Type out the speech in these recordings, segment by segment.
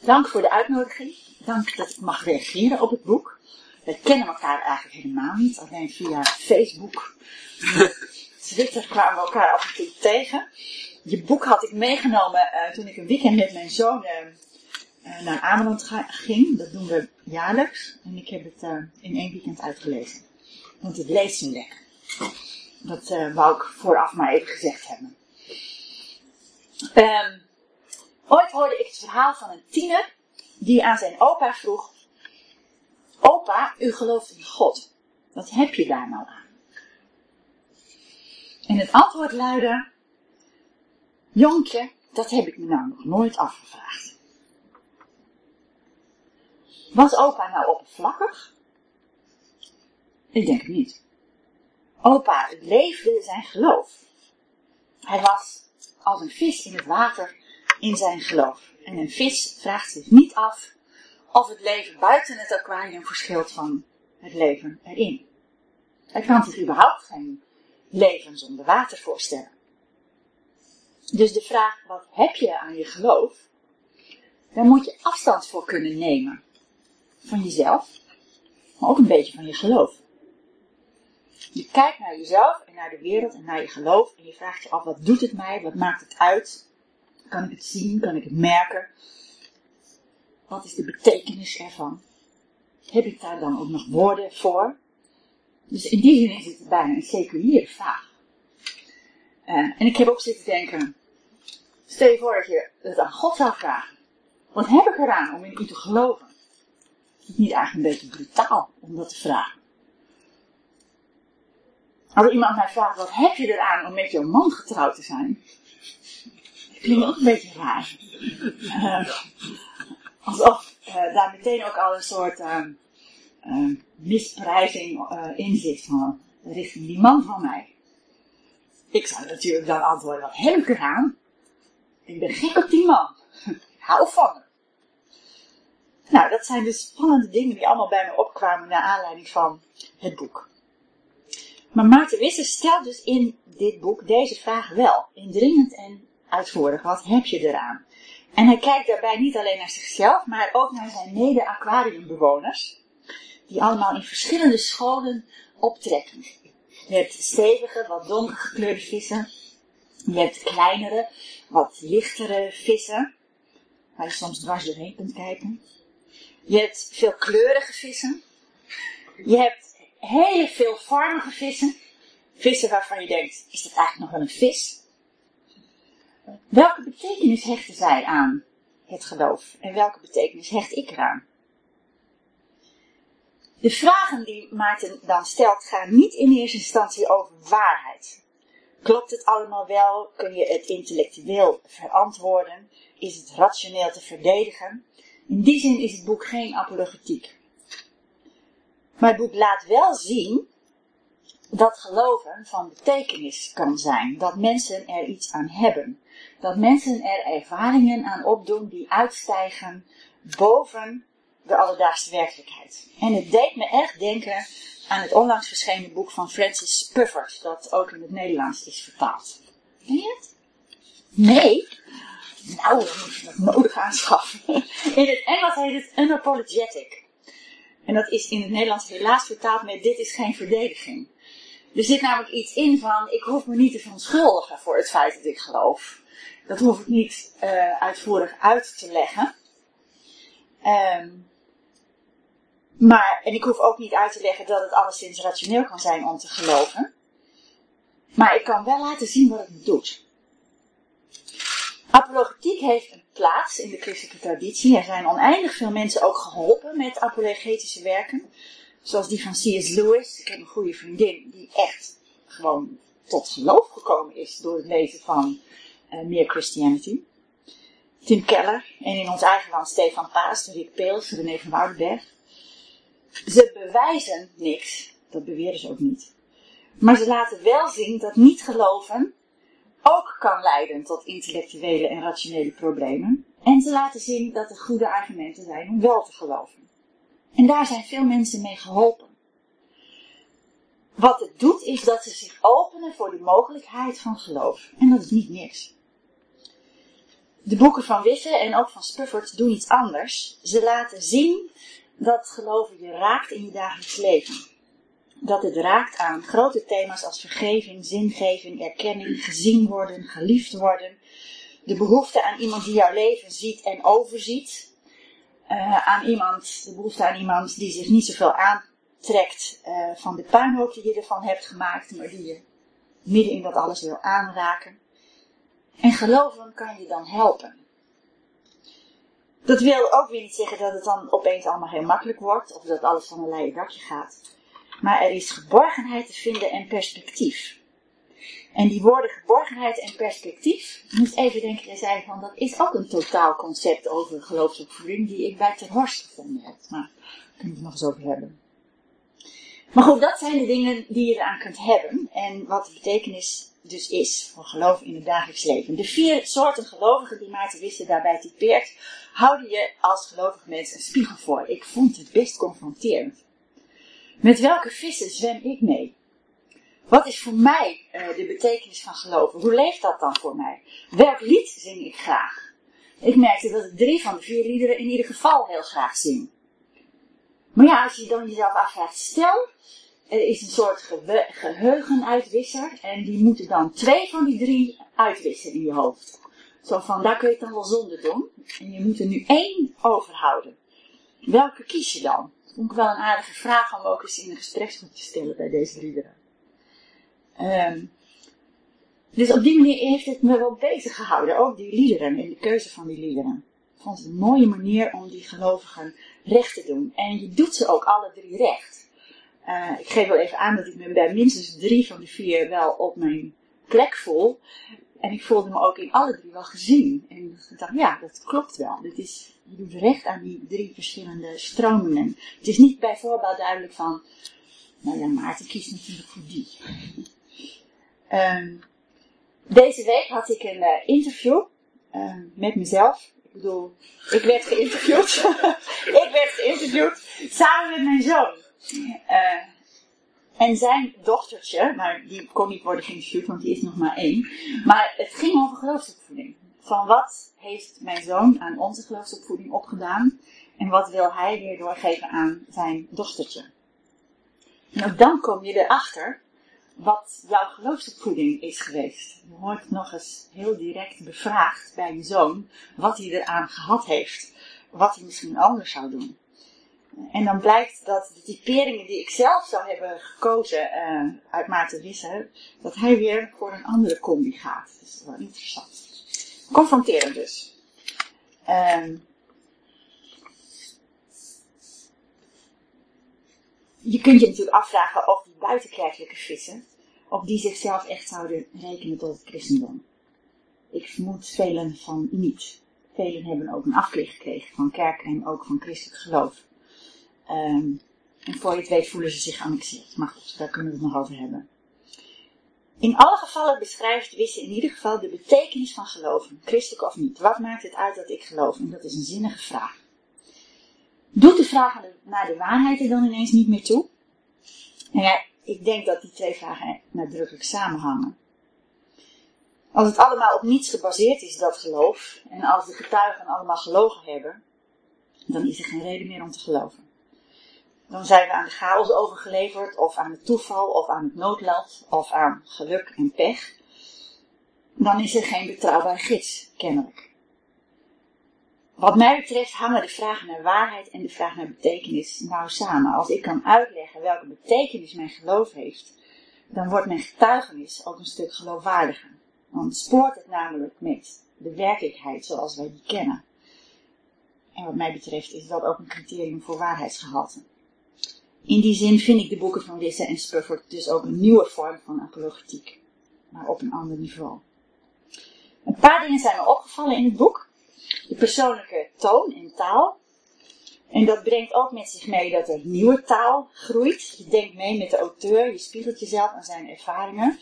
Dank voor de uitnodiging. Dank dat ik mag reageren op het boek. We kennen elkaar eigenlijk helemaal niet, alleen via Facebook. Twitter kwamen we elkaar af en toe tegen. Je boek had ik meegenomen uh, toen ik een weekend met mijn zoon uh, naar Ameland ging. Dat doen we jaarlijks. En ik heb het in één weekend uitgelezen. Want het leest zo lekker. Dat wou ik vooraf maar even gezegd hebben. Um, ooit hoorde ik het verhaal van een tiener die aan zijn opa vroeg: Opa, u gelooft in God. Wat heb je daar nou aan? En het antwoord luidde: Jonkje, dat heb ik me nou nog nooit afgevraagd. Was opa nou oppervlakkig? Ik denk niet. Opa leefde zijn geloof. Hij was als een vis in het water in zijn geloof. En een vis vraagt zich niet af of het leven buiten het aquarium verschilt van het leven erin. Hij kan zich überhaupt geen leven zonder water voorstellen. Dus de vraag, wat heb je aan je geloof? Daar moet je afstand voor kunnen nemen. Van jezelf, maar ook een beetje van je geloof. Je kijkt naar jezelf en naar de wereld en naar je geloof en je vraagt je af, wat doet het mij? Wat maakt het uit? Kan ik het zien? Kan ik het merken? Wat is de betekenis ervan? Heb ik daar dan ook nog woorden voor? Dus in die zin is het bijna een seculiere vraag. Uh, en ik heb ook zitten denken, stel je voor dat je het aan God zou vragen. Wat heb ik eraan om in u te geloven? Is het niet eigenlijk een beetje brutaal om dat te vragen? Als iemand mij vraagt, wat heb je eraan om met jouw man getrouwd te zijn? Klinkt ook een beetje raar. Uh, alsof uh, daar meteen ook al een soort uh, misprijzing in zit van, richting die man van mij. Ik zou natuurlijk dan antwoorden, wat heb ik? Ik ben gek op die man. Hou van hem. Nou, dat zijn dus spannende dingen die allemaal bij me opkwamen naar aanleiding van het boek. Maar Maarten Visser stelt dus in dit boek deze vraag wel, indringend en uitvoerig. Wat heb je eraan? En hij kijkt daarbij niet alleen naar zichzelf, maar ook naar zijn mede-aquariumbewoners, die allemaal in verschillende scholen optrekken. Je hebt stevige, wat donker gekleurde vissen. Je hebt kleinere, wat lichtere vissen, waar je soms dwars doorheen kunt kijken. Je hebt veelkleurige vissen. Je hebt hele veelvormige vissen. Vissen waarvan je denkt, is dat eigenlijk nog wel een vis? Welke betekenis hechten zij aan het geloof? En welke betekenis hecht ik eraan? De vragen die Maarten dan stelt gaan niet in eerste instantie over waarheid. Klopt het allemaal wel? Kun je het intellectueel verantwoorden? Is het rationeel te verdedigen? In die zin is het boek geen apologetiek. Maar het boek laat wel zien dat geloven van betekenis kan zijn. Dat mensen er iets aan hebben. Dat mensen er ervaringen aan opdoen die uitstijgen boven de alledaagse werkelijkheid. En het deed me echt denken aan het onlangs verschenen boek van Francis Spufford, dat ook in het Nederlands is vertaald. Ken je het? Nee? Nou, dan moet je dat nodig aanschaffen. In het Engels heet het Unapologetic. En dat is in het Nederlands helaas vertaald met dit is geen verdediging. Er zit namelijk iets in van, ik hoef me niet te verontschuldigen voor het feit dat ik geloof. Dat hoef ik niet uh, uitvoerig uit te leggen. Um, maar, en ik hoef ook niet uit te leggen dat het alleszins rationeel kan zijn om te geloven. Maar ik kan wel laten zien wat het doet. Apologetiek heeft een plaats in de christelijke traditie. Er zijn oneindig veel mensen ook geholpen met apologetische werken. Zoals die van C.S. Lewis. Ik heb een goede vriendin die echt gewoon tot geloof gekomen is door het lezen van uh, Meer Christianity. Tim Keller en in ons eigen land Stefan Paas, Rick Peels, René van Woudenberg. Ze bewijzen niks, dat beweren ze ook niet. Maar ze laten wel zien dat niet geloven ook kan leiden tot intellectuele en rationele problemen. En ze laten zien dat er goede argumenten zijn om wel te geloven. En daar zijn veel mensen mee geholpen. Wat het doet is dat ze zich openen voor de mogelijkheid van geloof. En dat is niet niks. De boeken van Wisse en ook van Spufford doen iets anders. Ze laten zien dat geloven je raakt in je dagelijks leven. Dat het raakt aan grote thema's als vergeving, zingeving, erkenning, gezien worden, geliefd worden. De behoefte aan iemand die jouw leven ziet en overziet. Uh, aan iemand, de behoefte aan iemand die zich niet zoveel aantrekt uh, van de puinhoop die je ervan hebt gemaakt, maar die je midden in dat alles wil aanraken. En geloven kan je dan helpen. Dat wil ook weer niet zeggen dat het dan opeens allemaal heel makkelijk wordt, of dat alles van een leien dakje gaat. Maar er is geborgenheid te vinden en perspectief. En die woorden geborgenheid en perspectief, ik moest even denken, zei van, dat is ook een totaal concept over geloofsopvoeding die ik bij Ter Horst gevonden heb. Maar daar kunnen we het nog eens over hebben. Maar goed, dat zijn de dingen die je eraan kunt hebben en wat de betekenis dus is voor geloof in het dagelijks leven. De vier soorten gelovigen die Maarten Wisse daarbij typeert, houden je als gelovig mens een spiegel voor. Ik vond het best confronterend. Met welke vissen zwem ik mee? Wat is voor mij uh, de betekenis van geloven? Hoe leeft dat dan voor mij? Welk lied zing ik graag? Ik merkte dat ik drie van de vier liederen in ieder geval heel graag zing. Maar ja, als je dan jezelf afvraagt, stel, er is een soort ge geheugenuitwisser en die moeten dan twee van die drie uitwissen in je hoofd. Zo van, daar kun je het dan wel zonder doen. En je moet er nu één overhouden. Welke kies je dan? Vond ik wel een aardige vraag om ook eens in een gespreksgroep te stellen bij deze liederen. Um, dus op die manier heeft het me wel bezig gehouden, ook die liederen en de keuze van die liederen. Ik vond het een mooie manier om die gelovigen recht te doen. En je doet ze ook alle drie recht. Uh, ik geef wel even aan dat ik me bij minstens drie van de vier wel op mijn plek voel. En ik voelde me ook in alle drie wel gezien. En ik dacht, ja, dat klopt wel. Dit is, doet recht aan die drie verschillende stromingen. Het is niet bij voorbaat duidelijk van, nou ja, Maarten kiest natuurlijk voor die. Um, deze week had ik een uh, interview uh, met mezelf. Ik bedoel, ik werd geïnterviewd. ik werd geïnterviewd samen met mijn zoon. Uh, en zijn dochtertje, maar die kon niet worden geïnterviewd, want die is nog maar één. Maar het ging over geloofsopvoeding. Van wat heeft mijn zoon aan onze geloofsopvoeding opgedaan? En wat wil hij weer doorgeven aan zijn dochtertje? En ook dan kom je erachter wat jouw geloofsopvoeding is geweest. Je wordt nog eens heel direct bevraagd bij je zoon wat hij eraan gehad heeft. Wat hij misschien anders zou doen. En dan blijkt dat de typeringen die ik zelf zou hebben gekozen uh, uit Maarten Wisse, dat hij weer voor een andere combi gaat. Dat is wel interessant. Confronterend dus. Um, je kunt je natuurlijk afvragen of die buitenkerkelijke vissen, of die zichzelf echt zouden rekenen tot het christendom. Ik vermoed velen van niet. Velen hebben ook een afkeer gekregen van kerk en ook van christelijk geloof. Um, en voor je het weet voelen ze zich geannexeerd. Maar goed, daar kunnen we het nog over hebben. In alle gevallen beschrijft Wisse in ieder geval de betekenis van geloven, christelijk of niet. Wat maakt het uit dat ik geloof? En dat is een zinnige vraag. Doet de vraag naar de waarheid er dan ineens niet meer toe? Nou ja, ik denk dat die twee vragen nadrukkelijk samenhangen. Als het allemaal op niets gebaseerd is, dat geloof, en als de getuigen allemaal gelogen hebben, dan is er geen reden meer om te geloven. Dan zijn we aan de chaos overgeleverd, of aan het toeval, of aan het noodlot, of aan geluk en pech. Dan is er geen betrouwbare gids, kennelijk. Wat mij betreft hangen de vraag naar waarheid en de vraag naar betekenis nauw samen. Als ik kan uitleggen welke betekenis mijn geloof heeft, dan wordt mijn getuigenis ook een stuk geloofwaardiger. Dan spoort het namelijk met de werkelijkheid zoals wij die kennen. En wat mij betreft is dat ook een criterium voor waarheidsgehalte. In die zin vind ik de boeken van Wisse en Spufford dus ook een nieuwe vorm van apologetiek, maar op een ander niveau. Een paar dingen zijn me opgevallen in het boek. De persoonlijke toon en taal. En dat brengt ook met zich mee dat er nieuwe taal groeit. Je denkt mee met de auteur, je spiegelt jezelf aan zijn ervaringen.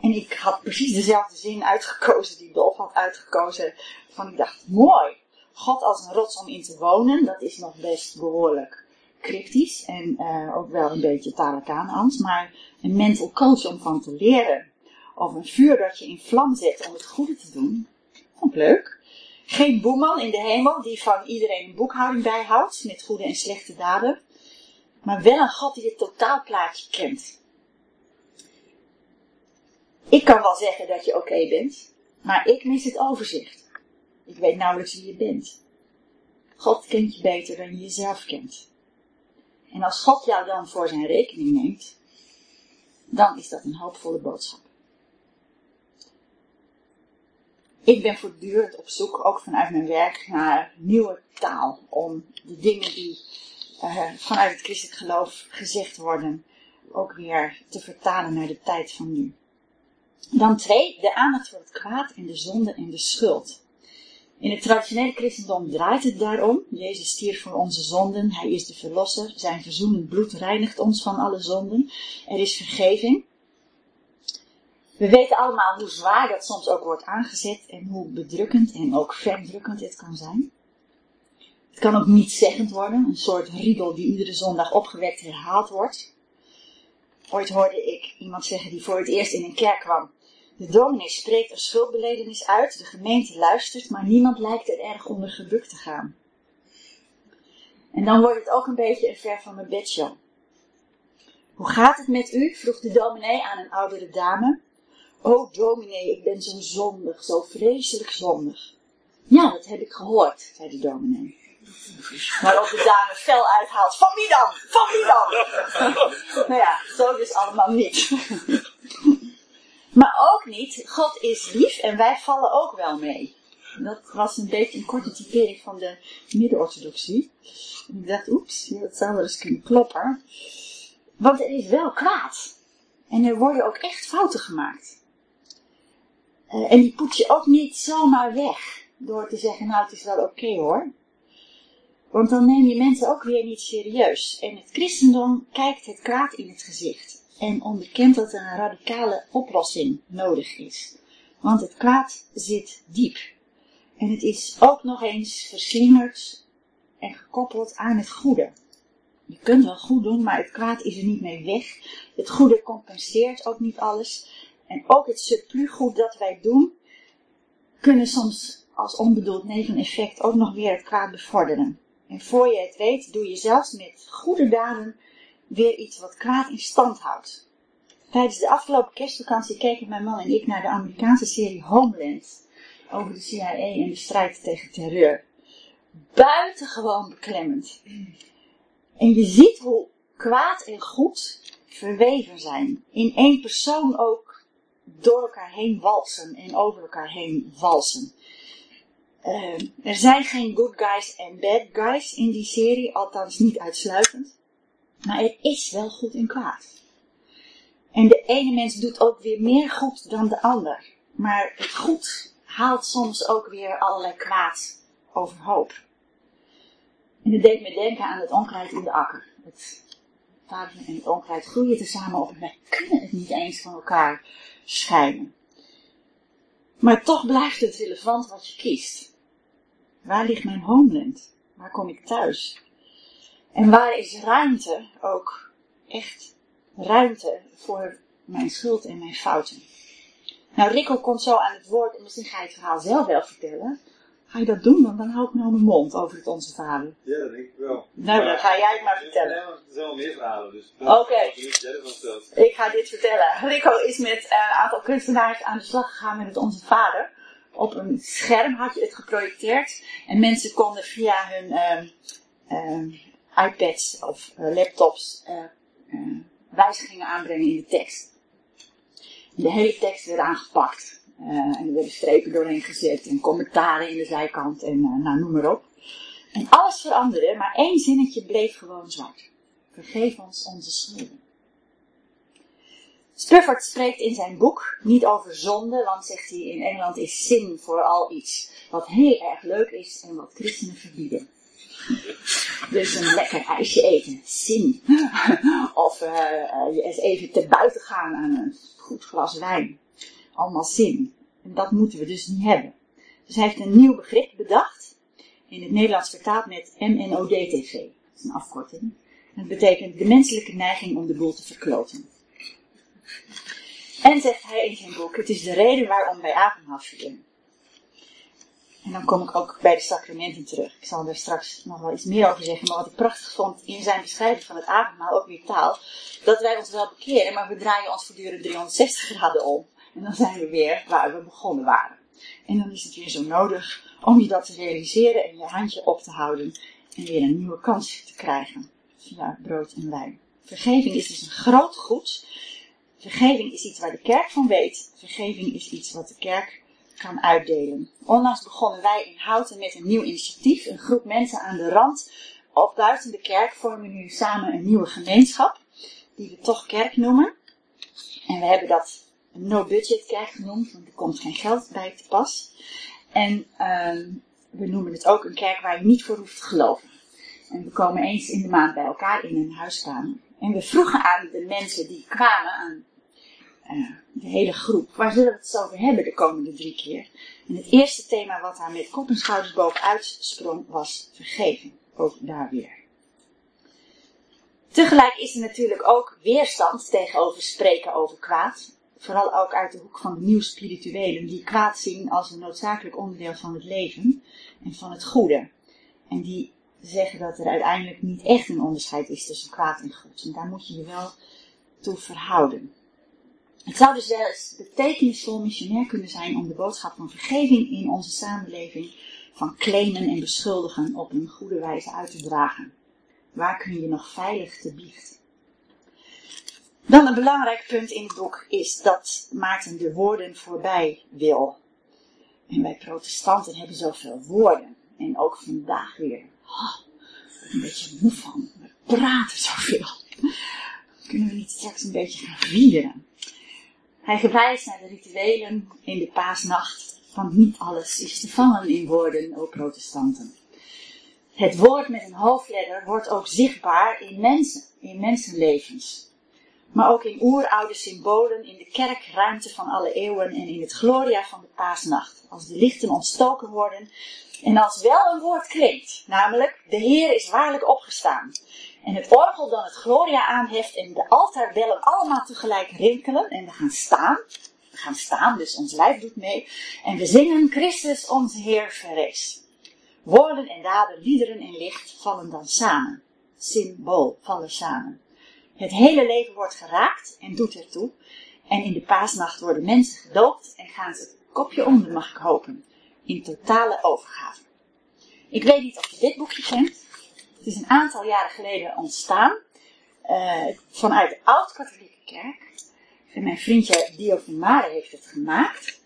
En ik had precies dezelfde zin uitgekozen die Dolf had uitgekozen. Van ik dacht, mooi. God als een rots om in te wonen, dat is nog best behoorlijk cryptisch en uh, ook wel een beetje Talakaanans, maar een mental coach om van te leren. Of een vuur dat je in vlam zet om het goede te doen. Vond leuk. Geen boeman in de hemel die van iedereen een boekhouding bijhoudt met goede en slechte daden. Maar wel een God die het totaalplaatje kent. Ik kan wel zeggen dat je oké bent, maar ik mis het overzicht. Ik weet nauwelijks wie je bent. God kent je beter dan je jezelf kent. En als God jou dan voor zijn rekening neemt, dan is dat een hoopvolle boodschap. Ik ben voortdurend op zoek, ook vanuit mijn werk, naar nieuwe taal. Om de dingen die uh, vanuit het christelijk geloof gezegd worden, ook weer te vertalen naar de tijd van nu. Dan twee, de aandacht voor het kwaad en de zonde en de schuld. In het traditionele christendom draait het daarom. Jezus stierf voor onze zonden. Hij is de verlosser. Zijn verzoenend bloed reinigt ons van alle zonden. Er is vergeving. We weten allemaal hoe zwaar dat soms ook wordt aangezet en hoe bedrukkend en ook verdrukkend het kan zijn. Het kan ook niet zeggend worden, een soort riedel die iedere zondag opgewekt herhaald wordt. Ooit hoorde ik iemand zeggen die voor het eerst in een kerk kwam. De dominee spreekt een schuldbeledenis uit, de gemeente luistert, maar niemand lijkt er erg onder gebukt te gaan. En dan wordt het ook een beetje een ver van mijn bedshow. Hoe gaat het met u? vroeg de dominee aan een oudere dame. Oh, dominee, ik ben zo zondig, zo vreselijk zondig. Ja, dat heb ik gehoord, zei de dominee. Waarop de dame fel uithaalt. Van wie dan? Van wie dan? nou ja, zo dus allemaal niet. Maar ook niet, God is lief en wij vallen ook wel mee. Dat was een beetje een korte typering van de midden-orthodoxie. En ik dacht, oeps, dat zou wel eens kunnen kloppen. Want er is wel kwaad. En er worden ook echt fouten gemaakt. Uh, en die poets je ook niet zomaar weg. Door te zeggen, nou het is wel oké hoor. Want dan neem je mensen ook weer niet serieus. En het christendom kijkt het kwaad in het gezicht. En onderkent dat er een radicale oplossing nodig is. Want het kwaad zit diep. En het is ook nog eens verslingerd en gekoppeld aan het goede. Je kunt wel goed doen, maar het kwaad is er niet mee weg. Het goede compenseert ook niet alles. En ook het surplusgoed dat wij doen, kunnen soms als onbedoeld neveneffect ook nog weer het kwaad bevorderen. En voor je het weet, doe je zelfs met goede daden weer iets wat kwaad in stand houdt. Tijdens de afgelopen kerstvakantie keken mijn man en ik naar de Amerikaanse serie Homeland over de CIA en de strijd tegen terreur. Buitengewoon beklemmend. En je ziet hoe kwaad en goed verweven zijn. In één persoon ook door elkaar heen walsen en over elkaar heen walsen. Uh, er zijn geen good guys en bad guys in die serie, althans niet uitsluitend. Maar er is wel goed en kwaad. En de ene mens doet ook weer meer goed dan de ander. Maar het goed haalt soms ook weer allerlei kwaad overhoop. En dat deed me denken aan het onkruid in de akker. Het vader en het onkruid groeien samen op en wij kunnen het niet eens van elkaar scheiden. Maar toch blijft het relevant wat je kiest. Waar ligt mijn homeland? Waar kom ik thuis? En waar is ruimte ook echt ruimte voor mijn schuld en mijn fouten? Nou, Rikkel komt zo aan het woord en misschien ga je het verhaal zelf wel vertellen. Ga je dat doen? Want dan hou ik nou mijn mond over het Onze Vader. Ja, dat denk ik wel. Nou, dan ga jij het maar vertellen. er zijn wel meer verhalen, dus. Oké. Ik ga dit vertellen. Rico is met een aantal kunstenaars aan de slag gegaan met het Onze Vader op een scherm had je het geprojecteerd. En mensen konden via hun uh, iPads of uh, laptops uh, wijzigingen aanbrengen in de tekst. De hele tekst werd aangepakt. en er werden strepen doorheen gezet en commentaren in de zijkant en nou, noem maar op. En alles veranderde, maar één zinnetje bleef gewoon zwart. Vergeef ons onze schulden. Spufford spreekt in zijn boek niet over zonde, want zegt hij in Engeland is zin vooral iets wat heel erg leuk is en wat christenen verbieden. Dus een lekker ijsje eten, zin. Of uh, uh, eens even te buiten gaan aan een goed glas wijn. Allemaal zin. En dat moeten we dus niet hebben. Dus hij heeft een nieuw begrip bedacht. In het Nederlands vertaald met MNOD-TV. Dat is een afkorting. Dat betekent de menselijke neiging om de boel te verkloten. En zegt hij in zijn boek, het is de reden waarom wij avondmaal vieren. En dan kom ik ook bij de sacramenten terug. Ik zal er straks nog wel iets meer over zeggen. Maar wat ik prachtig vond in zijn beschrijving van het avondmaal, ook weer taal, dat wij ons wel bekeren, maar we draaien ons voortdurend 360 graden om. En dan zijn we weer waar we begonnen waren. En dan is het weer zo nodig om je dat te realiseren en je handje op te houden en weer een nieuwe kans te krijgen via brood en wijn. Vergeving is dus een groot goed. Vergeving is iets waar de kerk van weet. Vergeving is iets wat de kerk kan uitdelen. Onlangs begonnen wij in Houten met een nieuw initiatief. Een groep mensen aan de rand of buiten de kerk vormen nu samen een nieuwe gemeenschap. Die we toch kerk noemen. En we hebben dat een no-budget kerk genoemd, want er komt geen geld bij te pas. En uh, we noemen het ook een kerk waar je niet voor hoeft te geloven. En we komen eens in de maand bij elkaar in een huiskamer. En we vroegen aan de mensen die kwamen, aan uh, de hele groep, waar zullen we het over hebben de komende drie keer? En het eerste thema wat daar met kop en schouders bovenuit sprong was vergeving. Ook daar weer. Tegelijk is er natuurlijk ook weerstand tegenover spreken over kwaad. Vooral ook uit de hoek van de nieuw-spirituelen, die kwaad zien als een noodzakelijk onderdeel van het leven en van het goede. En die zeggen dat er uiteindelijk niet echt een onderscheid is tussen kwaad en goed. En daar moet je je wel toe verhouden. Het zou dus eens betekenisvol missionair kunnen zijn om de boodschap van vergeving in onze samenleving van claimen en beschuldigen op een goede wijze uit te dragen. Waar kun je nog veilig te biechten? Dan een belangrijk punt in het boek is dat Maarten de woorden voorbij wil. En wij protestanten hebben zoveel woorden. En ook vandaag weer. Oh, een beetje moe van. We praten zoveel. Kunnen we niet straks een beetje gaan vieren? Hij verwijst naar de rituelen in de paasnacht. Van niet alles is te vangen in woorden, o protestanten. Het woord met een hoofdletter wordt ook zichtbaar in mensen, in mensenlevens maar ook in oeroude symbolen in de kerkruimte van alle eeuwen en in het gloria van de paasnacht. Als de lichten ontstoken worden en als wel een woord klinkt, namelijk de Heer is waarlijk opgestaan. En het orgel dan het gloria aanheft en de altaarbellen allemaal tegelijk rinkelen en we gaan staan. We gaan staan, dus ons lijf doet mee. En we zingen Christus onze Heer verrees. Woorden en daden, liederen en licht vallen dan samen. Symbool vallen samen. Het hele leven wordt geraakt en doet ertoe. En in de paasnacht worden mensen gedoopt en gaan ze het kopje onder, mag ik hopen. In totale overgave. Ik weet niet of je dit boekje kent. Het is een aantal jaren geleden ontstaan. Uh, vanuit de Oud-Katholieke Kerk. En mijn vriendje Dio van Mare heeft het gemaakt.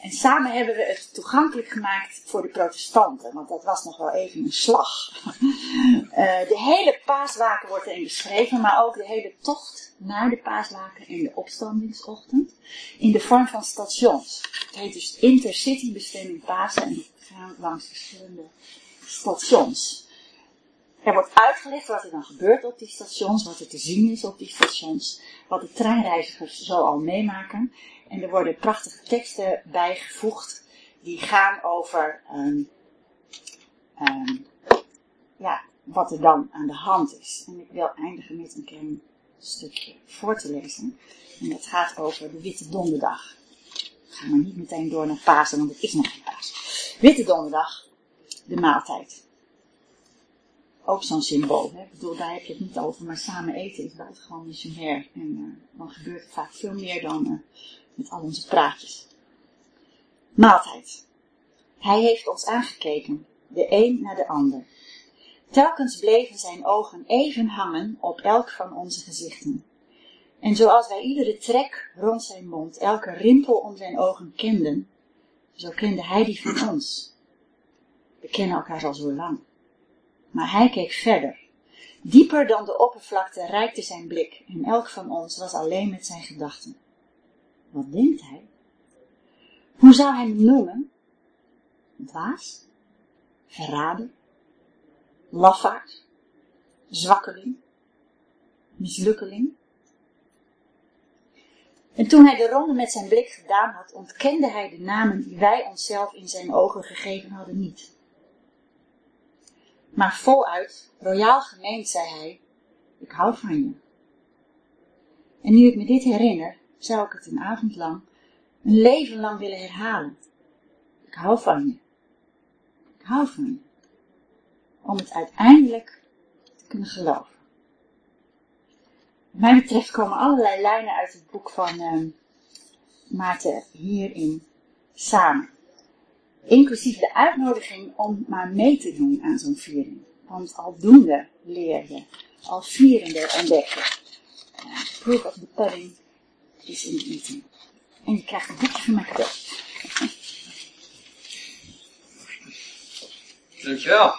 En samen hebben we het toegankelijk gemaakt voor de protestanten, want dat was nog wel even een slag. Uh, de hele paaswaken wordt erin beschreven, maar ook de hele tocht naar de paaswaken en de opstandingsochtend in de vorm van stations. Het heet dus Intercity bestemming Pasen en die gaan langs verschillende stations. Er wordt uitgelegd wat er dan gebeurt op die stations, wat er te zien is op die stations, wat de treinreizigers zo al meemaken. En er worden prachtige teksten bijgevoegd die gaan over um, um, ja, wat er dan aan de hand is. En ik wil eindigen met een klein stukje voor te lezen. En dat gaat over de Witte Donderdag. Ik ga maar niet meteen door naar Pasen, want het is nog geen Pasen. Witte Donderdag, de maaltijd. Ook zo'n symbool. Hè? Ik bedoel, daar heb je het niet over, maar samen eten is buitengewoon missionair. En uh, dan gebeurt er vaak veel meer dan uh, met al onze praatjes. Maaltijd. Hij heeft ons aangekeken, de een naar de ander. Telkens bleven zijn ogen even hangen op elk van onze gezichten. En zoals wij iedere trek rond zijn mond, elke rimpel om zijn ogen kenden, zo kende hij die van ons. We kennen elkaar al zo lang. Maar hij keek verder. Dieper dan de oppervlakte reikte zijn blik en elk van ons was alleen met zijn gedachten. Wat denkt hij? Hoe zou hij hem noemen? Dwaas? Verraden? Lafaard? Zwakkeling? Mislukkeling? En toen hij de ronde met zijn blik gedaan had, ontkende hij de namen die wij onszelf in zijn ogen gegeven hadden niet. Maar voluit, royaal gemeend, zei hij, ik hou van je. En nu ik me dit herinner, zou ik het een avond lang, een leven lang willen herhalen. Ik hou van je. Ik hou van je. Om het uiteindelijk te kunnen geloven. Wat mij betreft komen allerlei lijnen uit het boek van uh, Maarten hierin samen. Inclusief de uitnodiging om maar mee te doen aan zo'n viering. Want aldoende leer je, al vierende ontdek je. Proof of the pudding is in the eating. En je krijgt een boekje van mijn cadeau. Dankjewel.